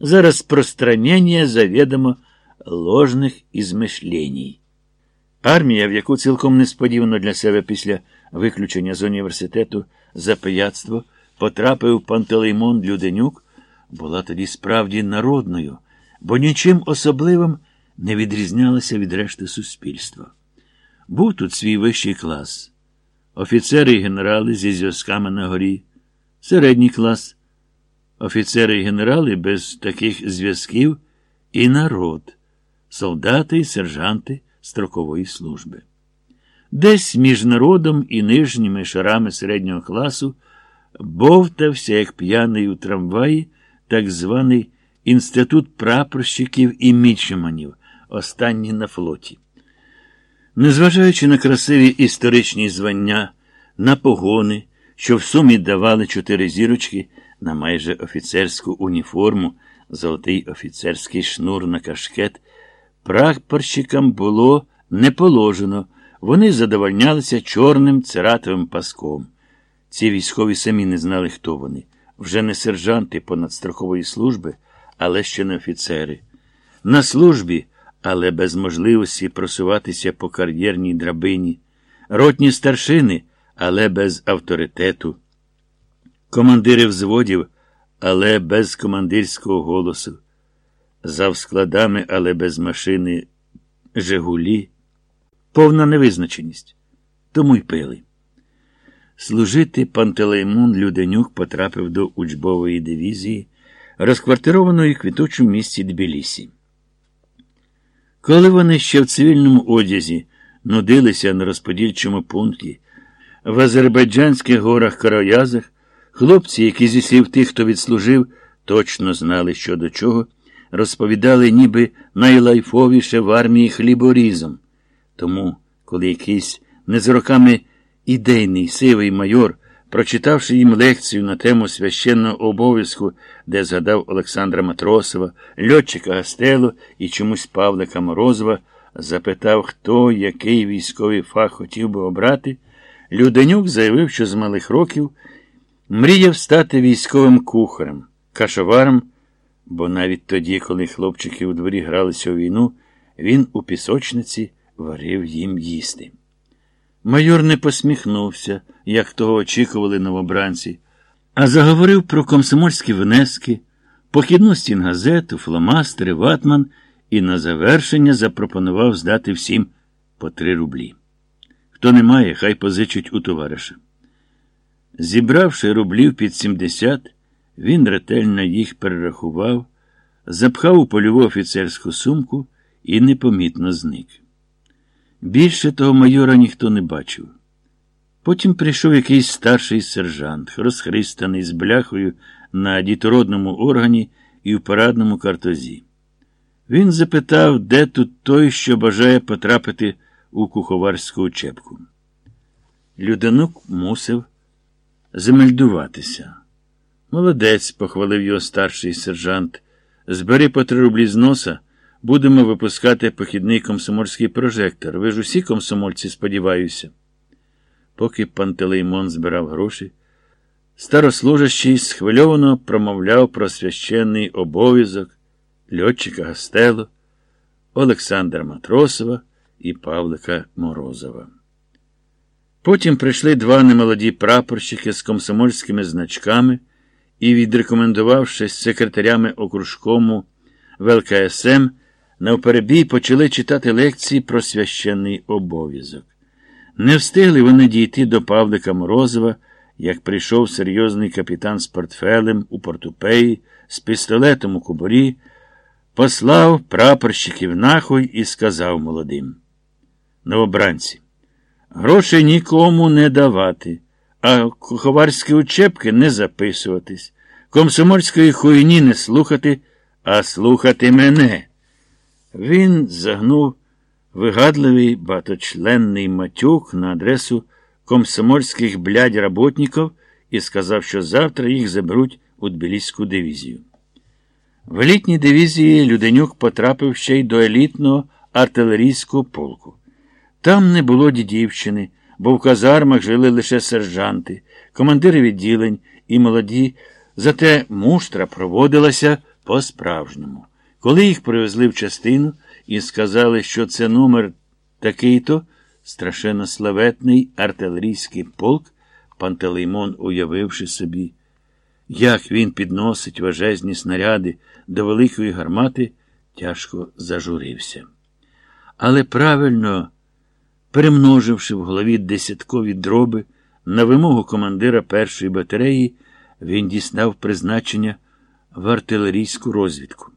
за розпространення завідомо ложних ізмишленій. Армія, в яку цілком несподівано для себе після виключення з університету за пияцтво потрапив Пантелеймон Люденюк, була тоді справді народною, бо нічим особливим не відрізнялася від решти суспільства. Був тут свій вищий клас, офіцери і генерали зі зв'язками на горі, середній клас, офіцери і генерали без таких зв'язків і народ, солдати і сержанти строкової служби. Десь між народом і нижніми шарами середнього класу бовтався, як п'яний у трамваї, так званий інститут прапорщиків і мічманів, останній на флоті. Незважаючи на красиві історичні звання, на погони, що в сумі давали чотири зірочки на майже офіцерську уніформу, золотий офіцерський шнур на кашкет, прапорщикам було не положено, вони задовольнялися чорним цератовим паском. Ці військові самі не знали, хто вони. Вже не сержанти понадстрахової служби, але ще не офіцери. На службі, але без можливості просуватися по кар'єрній драбині, ротні старшини, але без авторитету, командири взводів, але без командирського голосу, зав складами, але без машини Жигулі, повна невизначеність. Тому й пили. Служити Пантелеймон Люденюк потрапив до учбової дивізії, розквартированої в квітучому місті Тбілісі. Коли вони ще в цивільному одязі нудилися на розподільчому пункті, в Азербайджанських горах Караязах, хлопці, які зі слів тих, хто відслужив, точно знали, що до чого, розповідали ніби найлайфовіше в армії хліборізом. Тому, коли якийсь не з роками ідейний сивий майор, прочитавши їм лекцію на тему священного обов'язку, де згадав Олександра Матросова, льотчика Гастелу і чомусь Павлика Морозова, запитав, хто який військовий фах хотів би обрати, Люденюк заявив, що з малих років мріяв стати військовим кухарем, кашоваром, бо навіть тоді, коли хлопчики у дворі гралися у війну, він у пісочниці варив їм їсти. Майор не посміхнувся, як того очікували новобранці, а заговорив про комсомольські внески, похідну стінгазету, фломастери, ватман і на завершення запропонував здати всім по три рублі. Хто не має, хай позичить у товариша. Зібравши рублів під 70, він ретельно їх перерахував, запхав у польову офіцерську сумку і непомітно зник. Більше того майора ніхто не бачив. Потім прийшов якийсь старший сержант, розхристаний з бляхою на дітородному органі і в парадному картозі. Він запитав, де тут той, що бажає потрапити у куховарську учебку. Люденук мусив замельдуватися. Молодець, похвалив його старший сержант. Збери по три рублі з носа. Будемо випускати похідний комсомольський прожектор. Ви ж усі комсомольці, сподіваюся. Поки Пантелеймон збирав гроші, старослужащий схвильовано промовляв про священний обов'язок льотчика Гастело, Олександра Матросова і Павлика Морозова. Потім прийшли два немолоді прапорщики з комсомольськими значками і, відрекомендувавшись секретарями окружкому в ЛКСМ, навперебій почали читати лекції про священний обов'язок. Не встигли вони дійти до Павлика Морозова, як прийшов серйозний капітан з портфелем у портупеї, з пістолетом у куборі, послав прапорщиків нахуй і сказав молодим. Новобранці, грошей нікому не давати, а куховарські учебки не записуватись, комсомольської хуйні не слухати, а слухати мене. Він загнув вигадливий багаточленний матюк на адресу комсомольських блядь работників і сказав, що завтра їх заберуть у Тбіліську дивізію. В елітній дивізії Люденюк потрапив ще й до елітного артилерійського полку. Там не було дідівщини, бо в казармах жили лише сержанти, командири відділень і молоді, зате муштра проводилася по-справжньому. Коли їх привезли в частину і сказали, що це номер такий-то, страшенно славетний артилерійський полк, Пантелеймон, уявивши собі, як він підносить важезні снаряди до великої гармати, тяжко зажурився. Але правильно, перемноживши в голові десяткові дроби, на вимогу командира першої батареї, він дістав призначення в артилерійську розвідку.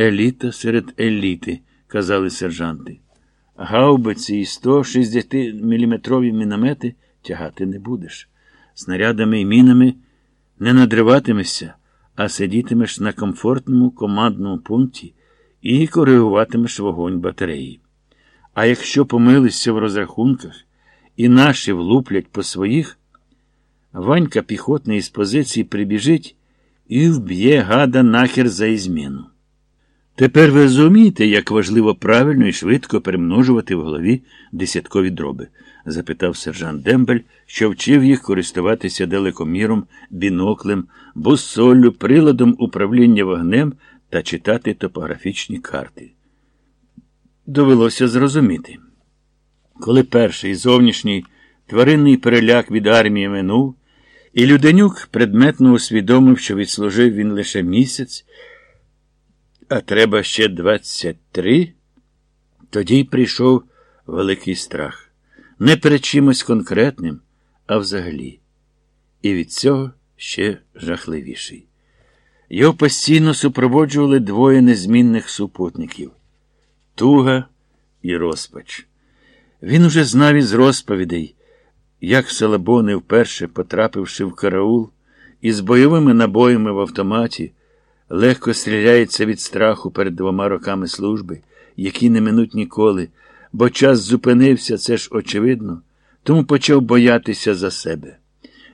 Еліта серед еліти, казали сержанти. Гаубиці і 160-мм міномети тягати не будеш. Снарядами і мінами не надриватимешся, а сидітимеш на комфортному командному пункті і коригуватимеш вогонь батареї. А якщо помилишся в розрахунках і наші влуплять по своїх, Ванька піхотний із позиції прибіжить і вб'є гада нахер за ізміну. Тепер ви розумієте, як важливо правильно і швидко перемножувати в голові десяткові дроби? запитав сержант Дембель, що вчив їх користуватися далекоміром, біноклем, буссоллю, приладом управління вогнем та читати топографічні карти. Довелося зрозуміти. Коли перший зовнішній тваринний переляк від армії минув, і Люденюк предметно усвідомив, що відслужив він лише місяць, а треба ще 23, тоді прийшов великий страх. Не перед чимось конкретним, а взагалі. І від цього ще жахливіший. Його постійно супроводжували двоє незмінних супутників туга і розпач. Він уже знав із розповідей, як Салабони, вперше потрапивши в караул, із бойовими набоями в автоматі, легко стріляється від страху перед двома роками служби, які не минуть ніколи, бо час зупинився, це ж очевидно, тому почав боятися за себе.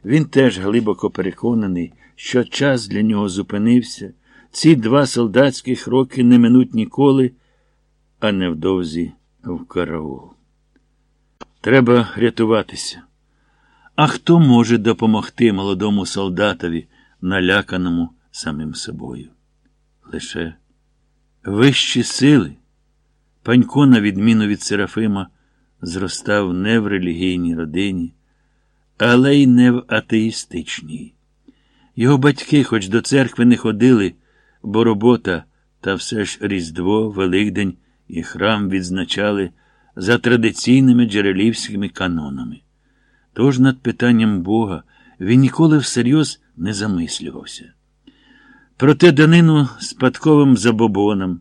Він теж глибоко переконаний, що час для нього зупинився, ці два солдатських роки не минуть ніколи, а невдовзі в караул. Треба рятуватися. А хто може допомогти молодому солдатові, наляканому самим собою? Лише вищі сили. Панько, на відміну від Серафима, зростав не в релігійній родині, але й не в атеїстичній. Його батьки, хоч до церкви не ходили, бо робота та все ж Різдво, Великдень і храм відзначали за традиційними джерелівськими канонами. Тож над питанням Бога він ніколи всерйоз не замислювався. Проте данину спадковим забобонам.